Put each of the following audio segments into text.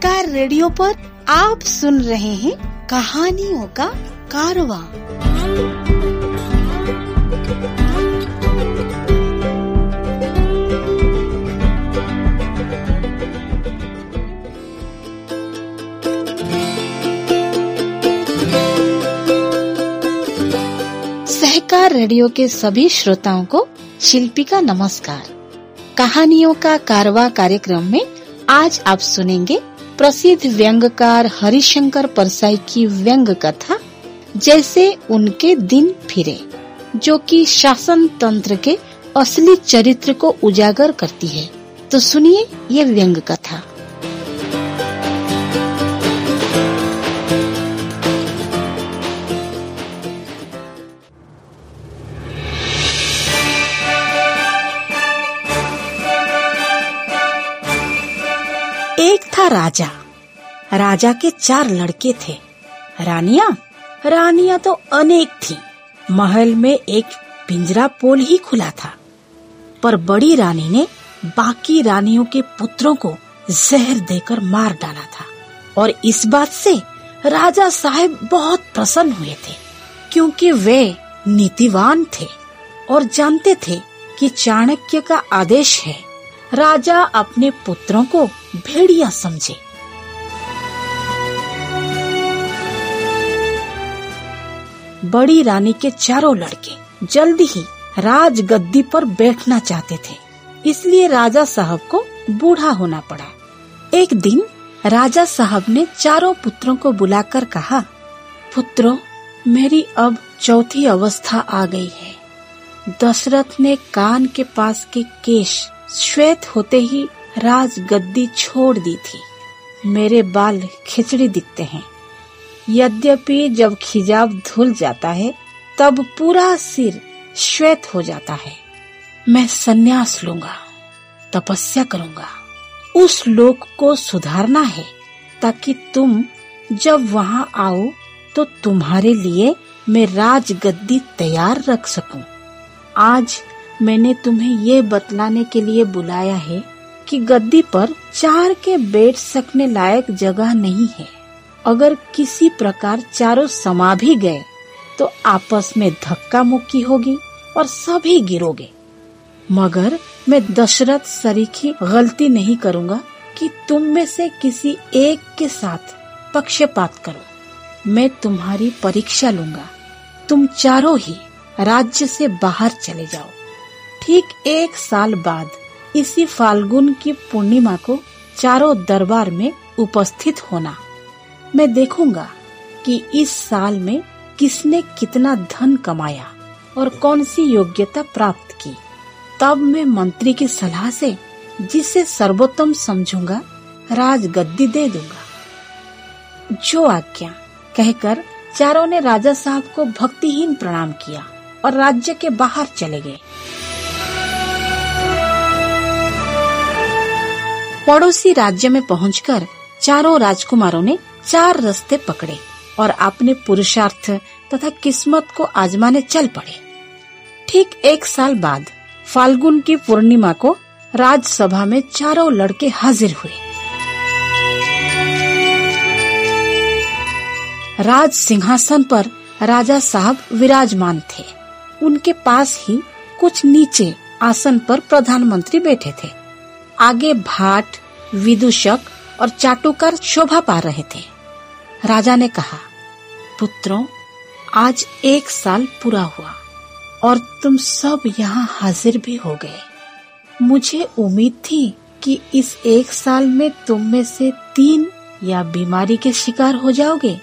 सहकार radio पर आप सुन रहे हैं कहानियों का कारवा। सहकार रेडियो के सभी श्रोताओं को शिल्पी का नमस्कार। कहानियों का कारवा कार्यक्रम में आज आप सुनेंगे प्रसिद्ध व्यंगकार हरिशंकर परसाई की व्यंग कथा, जैसे उनके दिन फिरे, जो कि शासन तंत्र के असली चरित्र को उजागर करती है। तो सुनिए ये व्यंग कथा। एक राजा। राजा के चार लड़के थे। रानिया? रानिया तो अनेक थी। महल में एक पिंजरा पोल ही खुला था। पर बड़ी रानी ने बाकी रानियों के पुत्रों को जहर देकर मार डाला था। और इस बात से राजा साहब बहुत प्रसन्न हुए थे, क्योंकि वे नीतिवान थे और जानते थे कि चाणक्य का आदेश है राजा अपने पुत्रों को भेड़िया समझे। बड़ी रानी के चारों लड़के जल्दी ही राज गद्दी पर बैठना चाहते थे, इसलिए राजा साहब को बूढ़ा होना पड़ा। एक दिन राजा साहब ने चारों पुत्रों को बुलाकर कहा, पुत्रों, मेरी अब चौथी अवस्था आ गई है। दशरथ ने कान के पास के केश श्वेत होते ही राज गद्दी छोड़ दी थी। मेरे बाल खिचड़ी दिखते हैं। यद्यपि जब खिजाब धुल जाता है, तब पूरा सिर श्वेत हो जाता है। मैं सन्यास लूँगा, तपस्या करूँगा। उस लोक को सुधारना है, ताकि तुम जब वहाँ आओ तो तुम्हारे लिए मैं राज गद्दी तैयार रख सकूँ। आज मैंने तुम्हें ये बतलाने के लिए बुलाया है कि गद्दी पर चार के बैठ सकने लायक जगह नहीं है। अगर किसी प्रकार चारों समा भी गए तो आपस में धक्का मुक्की होगी और सभी गिरोगे। मगर मैं दशरथ सरीखी गलती नहीं करूँगा कि तुम में से किसी एक के साथ पक्षपात करो। मैं तुम्हारी परीक्षा लूँगा। तुम चारों ही राज्य से बाहर चले जाओ। ठीक एक साल बाद इसी फाल्गुन की पूर्णिमा को चारों दरबार में उपस्थित होना। मैं देखूँगा कि इस साल में किसने कितना धन कमाया और कौन सी योग्यता प्राप्त की। तब मैं मंत्री की सलाह से जिसे सर्वोत्तम समझूँगा राज गद्दी दे दूँगा। जो आज्ञा कहकर चारों ने राजा साहब को भक्तिहीन प्रणाम किया और राज्य के बाहर चले गए। पड़ोसी राज्य में पहुंचकर चारों राजकुमारों ने चार रास्ते पकड़े और अपने पुरुषार्थ तथा किस्मत को आजमाने चल पड़े। ठीक एक साल बाद फाल्गुन की पूर्णिमा को राजसभा में चारों लड़के हाजिर हुए। राज सिंहासन पर राजा साहब विराजमान थे। उनके पास ही कुछ नीचे आसन पर प्रधानमंत्री बैठे थे। आगे भाट, विदूषक और चाटुकर शोभा पा रहे थे। राजा ने कहा, पुत्रों, आज एक साल पूरा हुआ और तुम सब यहाँ हाजिर भी हो गए। मुझे उम्मीद थी कि इस एक साल में तुम में से तीन या बीमारी के शिकार हो जाओगे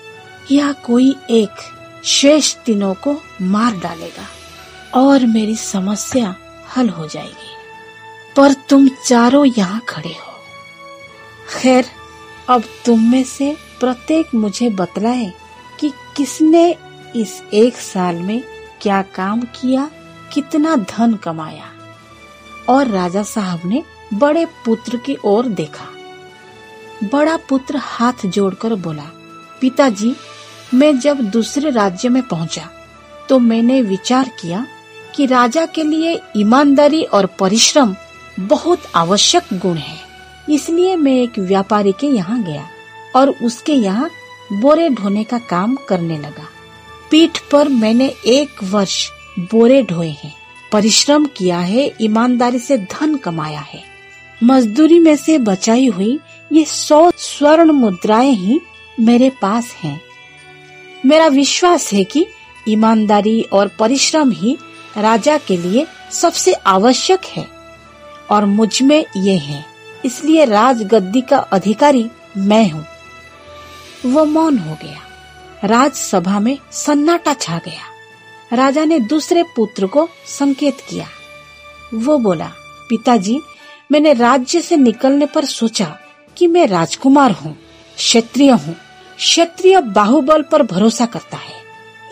या कोई एक शेष तीनों को मार डालेगा और मेरी समस्या हल हो जाएगी। पर तुम चारों यहाँ खड़े हो। खैर, अब तुम में से प्रत्येक मुझे बतलाए कि किसने इस एक साल में क्या काम किया, कितना धन कमाया। और राजा साहब ने बड़े पुत्र की ओर देखा। बड़ा पुत्र हाथ जोड़कर बोला, पिताजी, मैं जब दूसरे राज्य में पहुँचा तो मैंने विचार किया कि राजा के लिए ईमानदारी और परिश्रम बहुत आवश्यक गुण है। इसलिए मैं एक व्यापारी के यहाँ गया और उसके यहाँ बोरे ढोने का काम करने लगा। पीठ पर मैंने एक वर्ष बोरे ढोए हैं। परिश्रम किया है, ईमानदारी से धन कमाया है। मजदूरी में से बचाई हुई ये सौ स्वर्ण मुद्राएँ ही मेरे पास हैं। मेरा विश्वास है कि ईमानदारी और परिश्रम ही राजा के लिए सबसे आवश्यक है। और मुझमें ये है। इसलिए राजगद्दी का अधिकारी मैं हूँ। वो मौन हो गया। राजसभा में सन्नाटा छा गया। राजा ने दूसरे पुत्र को संकेत किया। वो बोला, पिताजी, मैंने राज्य से निकलने पर सोचा कि मैं राजकुमार हूँ, क्षत्रिय हूँ। क्षत्रिय बाहुबल पर भरोसा करता है।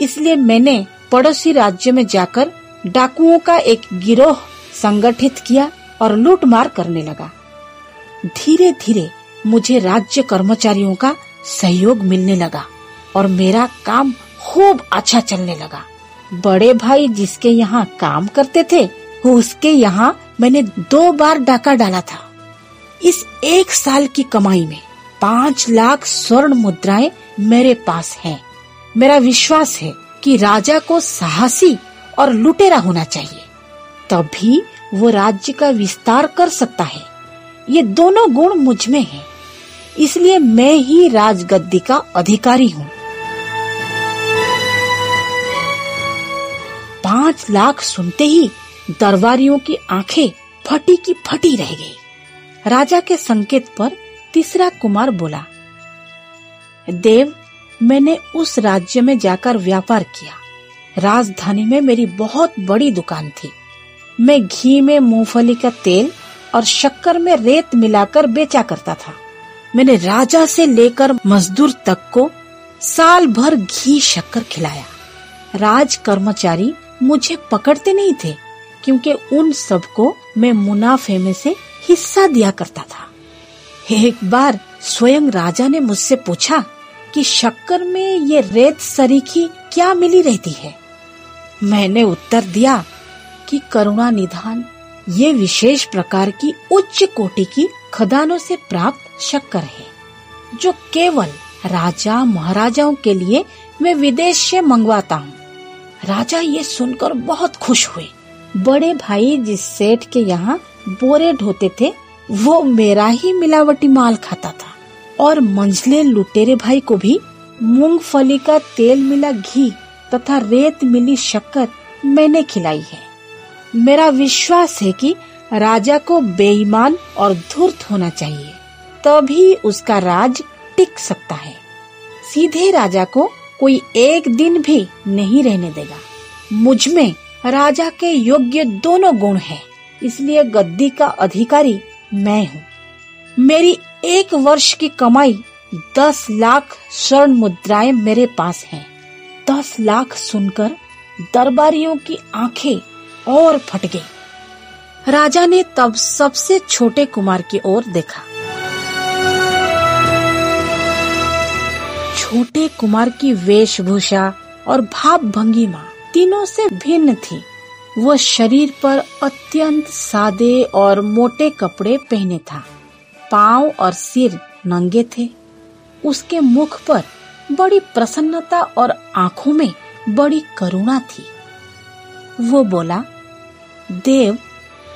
इसलिए मैंने पड़ोसी राज्य में जाकर डाकुओं का एक गिरोह संगठित किया और लूटमार करने लगा। धीरे धीरे मुझे राज्य कर्मचारियों का सहयोग मिलने लगा और मेरा काम खूब अच्छा चलने लगा। बड़े भाई जिसके यहाँ काम करते थे, उसके यहाँ मैंने दो बार डाका डाला था। इस एक साल की कमाई में पाँच लाख स्वर्ण मुद्राएँ मेरे पास हैं। मेरा विश्वास है कि राजा को साहसी और लुटेरा होना चाहिए। तभी वो राज्य का विस्तार कर सकता है। ये दोनों गुण मुझमें हैं। इसलिए मैं ही राजगद्दी का अधिकारी हूँ। पाँच लाख सुनते ही दरबारियों की आँखें फटी की फटी रह गई। राजा के संकेत पर तीसरा कुमार बोला, देव, मैंने उस राज्य में जाकर व्यापार किया। राजधानी में मेरी बहुत बड़ी दुकान थी। मैं घी में मूंगफली का तेल और शक्कर में रेत मिलाकर बेचा करता था। मैंने राजा से लेकर मजदूर तक को साल भर घी शक्कर खिलाया। राज कर्मचारी मुझे पकड़ते नहीं थे, क्योंकि उन सबको मैं मुनाफे में से हिस्सा दिया करता था। एक बार स्वयं राजा ने मुझसे पूछा कि शक्कर में ये रेत सरीखी क्या मिली रहती है। मैंने उत्तर दिया कि करुणा निधान, ये विशेष प्रकार की उच्च कोटि की खदानों से प्राप्त शक्कर है, जो केवल राजा महाराजाओं के लिए मैं विदेश से मंगवाता हूँ। राजा ये सुनकर बहुत खुश हुए। बड़े भाई जिस सेठ के यहाँ बोरे ढोते थे, वो मेरा ही मिलावटी माल खाता था। और मंझले लुटेरे भाई को भी मूंगफली का तेल मिला घी तथा रेत मिली शक्कर मैंने खिलाई है। मेरा विश्वास है कि राजा को बेईमान और धूर्त होना चाहिए, तभी उसका राज टिक सकता है सीधे राजा को कोई एक दिन भी नहीं रहने देगा मुझमें राजा के योग्य दोनों गुण हैं। इसलिए गद्दी का अधिकारी मैं हूँ मेरी एक वर्ष की कमाई दस लाख स्वर्ण मुद्राएँ मेरे पास हैं। दस लाख सुनकर दरबारियों की आँखें और फट गई। राजा ने तब सबसे छोटे कुमार की ओर देखा। छोटे कुमार की वेशभूषा और भाव भंगिमा तीनों से भिन्न थी। वो शरीर पर अत्यंत सादे और मोटे कपड़े पहने था। पाँव और सिर नंगे थे। उसके मुख पर बड़ी प्रसन्नता और आँखों में बड़ी करुणा थी। वो बोला देव,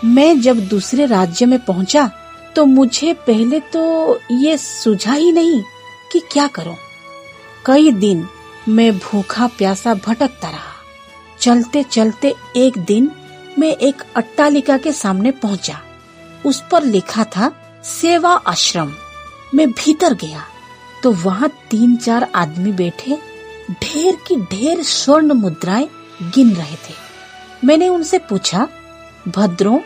मैं जब दूसरे राज्य में पहुँचा तो मुझे पहले तो ये सुझा ही नहीं कि क्या करूँ। कई दिन मैं भूखा प्यासा भटकता रहा चलते चलते एक दिन मैं एक अट्टालिका के सामने पहुँचा। उस पर लिखा था, सेवा आश्रम मैं भीतर गया तो वहाँ तीन चार आदमी बैठे, ढेर की ढेर स्वर्ण मुद्राएँ गिन रहे थे मैंने उनसे पूछा भद्रों,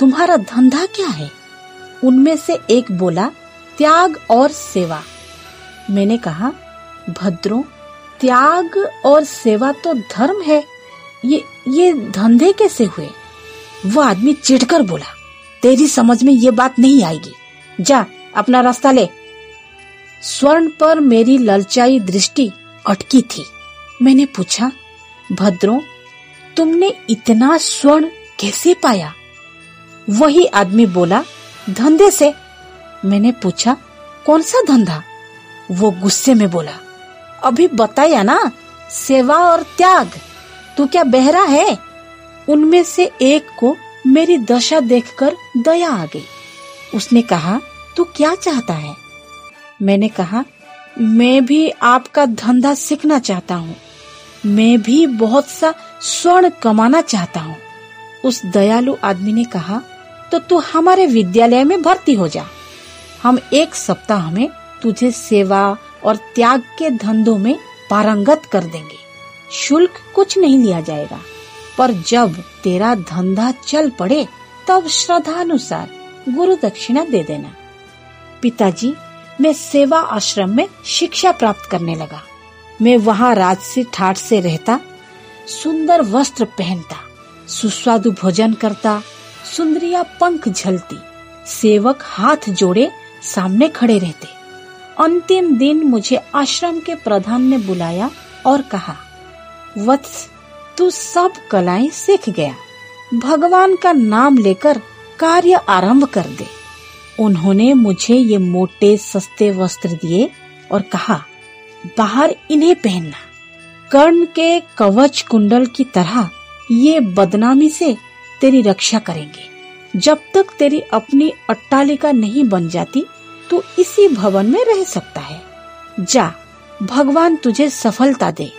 तुम्हारा धंधा क्या है? उनमें से एक बोला, त्याग और सेवा। मैंने कहा, भद्रों, त्याग और सेवा तो धर्म है। ये ये धंधे कैसे हुए? वो आदमी चिढ़कर बोला, तेरी समझ में ये बात नहीं आएगी। जा, अपना रास्ता ले। स्वर्ण पर मेरी ललचाई दृष्टि अटकी थी। मैंने पूछा, भद्रों, तुमने इतना स्वर्ण कैसे पाया? वही आदमी बोला, धंधे से? मैंने पूछा, कौन सा धंधा? वो गुस्से में बोला, अभी बताया ना, सेवा और त्याग। तू क्या बहरा है? उनमें से एक को मेरी दशा देखकर दया आ गई। उसने कहा, तू क्या चाहता है? मैंने कहा, मैं भी आपका धंधा सीखना चाहता हूँ। मैं भी बहुत सा स्वर्ण कमाना चाहता हूँ। उस दयालु आदमी ने कहा तो तू हमारे विद्यालय में भर्ती हो जा। हम एक सप्ताह में तुझे सेवा और त्याग के धंधों में पारंगत कर देंगे। शुल्क कुछ नहीं लिया जाएगा, पर जब तेरा धंधा चल पड़े, तब श्रद्धानुसार गुरु दक्षिणा दे देना। पिताजी, मैं सेवा आश्रम में शिक्षा प्राप्त करने लगा। मैं वहाँ राजसी ठाट से रहता, सुंदर वस्त्र पहनता। सुस्वादु भोजन करता, सुंदरिया पंख झलती, सेवक हाथ जोड़े सामने खड़े रहते। अंतिम दिन मुझे आश्रम के प्रधान ने बुलाया और कहा, वत्स, तू सब कलाएँ सीख गया। भगवान का नाम लेकर कार्य आरंभ कर दे। उन्होंने मुझे ये मोटे सस्ते वस्त्र दिए और कहा, बाहर इन्हें पहनना। कर्ण के कवच कुंडल की तरह ये बदनामी से तेरी रक्षा करेंगे। जब तक तेरी अपनी अट्टालिका नहीं बन जाती तो इसी भवन में रह सकता है। जा, भगवान तुझे सफलता दे।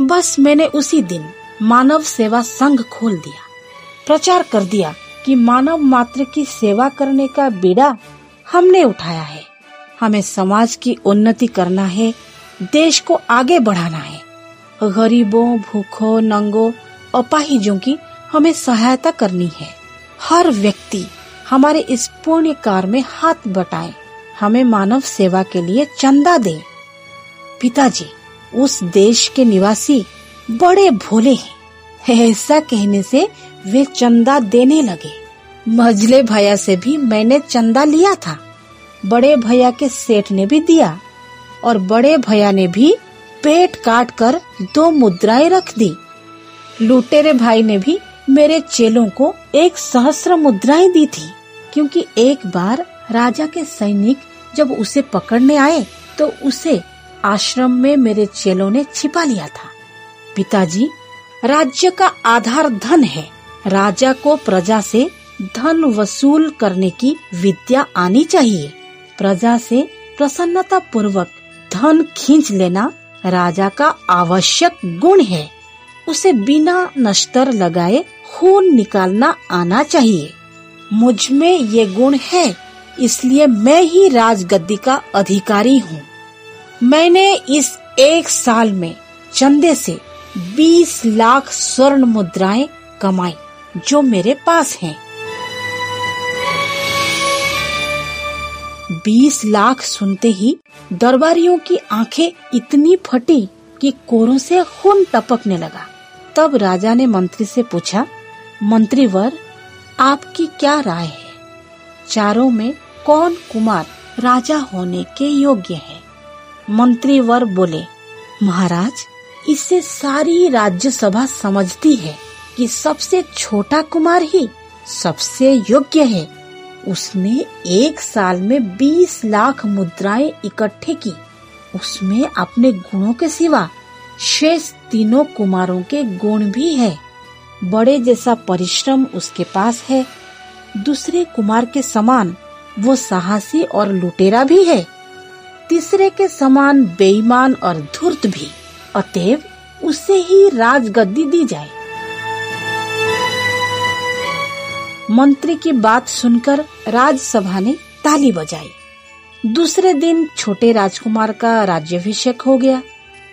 बस मैंने उसी दिन मानव सेवा संघ खोल दिया। प्रचार कर दिया कि मानव मात्र की सेवा करने का बीड़ा हमने उठाया है। हमें समाज की उन्नति करना है, देश को आगे बढ़ाना है। गरीबों, भूखों, नंगों, अपाहिजों की हमें सहायता करनी है। हर व्यक्ति हमारे इस पुण्य कार्य में हाथ बटाए। हमें मानव सेवा के लिए चंदा दे। पिताजी, उस देश के निवासी बड़े भोले हैं। ऐसा कहने से वे चंदा देने लगे। मझले भैया से भी मैंने चंदा लिया था। बड़े भैया के सेठ ने भी दिया और बड़े भैया ने भी पेट काट कर दो मुद्राएँ रख दी। लुटेरे भाई ने भी मेरे चेलों को एक सहस्र मुद्राएँ दी थी, क्योंकि एक बार राजा के सैनिक जब उसे पकड़ने आए तो उसे आश्रम में मेरे चेलों ने छिपा लिया था। पिताजी, राज्य का आधार धन है। राजा को प्रजा से धन वसूल करने की विद्या आनी चाहिए। प्रजा से प्रसन्नता पूर्वक धन खींच लेना राजा का आवश्यक गुण है। उसे बिना नश्तर लगाए खून निकालना आना चाहिए। मुझमें ये गुण है, इसलिए मैं ही राजगद्दी का अधिकारी हूँ। मैंने इस एक साल में चंदे से बीस लाख स्वर्ण मुद्राएँ कमाई, जो मेरे पास हैं। बीस लाख सुनते ही दरबारियों की आँखें इतनी फटी कि कोरों से खून टपकने लगा। तब राजा ने मंत्री से पूछा, मंत्रीवर, आपकी क्या राय है? चारों में कौन कुमार राजा होने के योग्य है? मंत्रीवर बोले, महाराज, इसे सारी राज्यसभा समझती है कि सबसे छोटा कुमार ही सबसे योग्य है। उसने एक साल में बीस लाख मुद्राएँ इकट्ठे की। उसमें अपने गुणों के सिवा शेष तीनों कुमारों के गुण भी है। बड़े जैसा परिश्रम उसके पास है। दूसरे कुमार के समान वो साहसी और लुटेरा भी है। तीसरे के समान बेईमान और धूर्त भी। अतएव उसे ही राजगद्दी दी जाए। मंत्री की बात सुनकर राजसभा ने ताली बजाई। दूसरे दिन छोटे राजकुमार का राज्यभिषेक हो गया।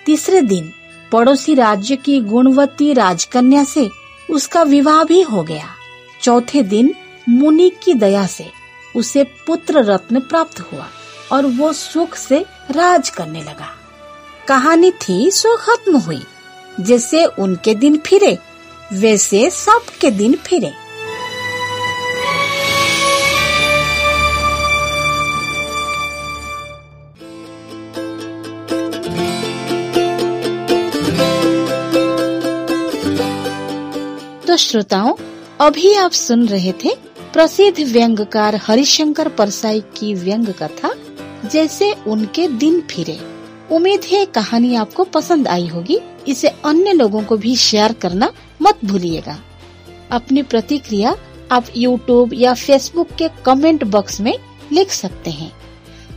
तीसरे दिन पड़ोसी राज्य की गुणवती राजकन्या से उसका विवाह भी हो गया। चौथे दिन मुनि की दया से उसे पुत्र रत्न प्राप्त हुआ और वो सुख से राज करने लगा। कहानी थी सो खत्म हुई। जैसे उनके दिन फिरे, वैसे सबके दिन फिरे। श्रोताओं, अभी आप सुन रहे थे प्रसिद्ध व्यंगकार हरिशंकर परसाई की व्यंग कथा, जैसे उनके दिन फिरे। उम्मीद है कहानी आपको पसंद आई होगी। इसे अन्य लोगों को भी शेयर करना मत भूलिएगा। अपनी प्रतिक्रिया आप YouTube या Facebook के कमेंट बॉक्स में लिख सकते हैं।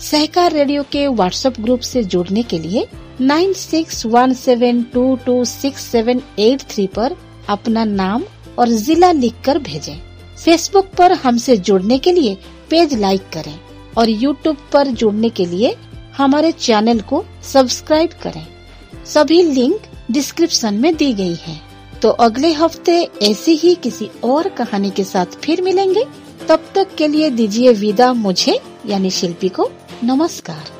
सहकार रेडियो के व्हाट्सएप ग्रुप से जुड़ने के लिए 9617226783 पर अपना नाम और जिला लिखकर भेजें। फेसबुक पर हमसे जुड़ने के लिए पेज लाइक करें और यूट्यूब पर जुड़ने के लिए हमारे चैनल को सब्सक्राइब करें। सभी लिंक डिस्क्रिप्शन में दी गई है। तो अगले हफ़्ते ऐसी ही किसी और कहानी के साथ फिर मिलेंगे। तब तक के लिए दीजिए विदा मुझे, यानी शिल्पी को नमस्कार।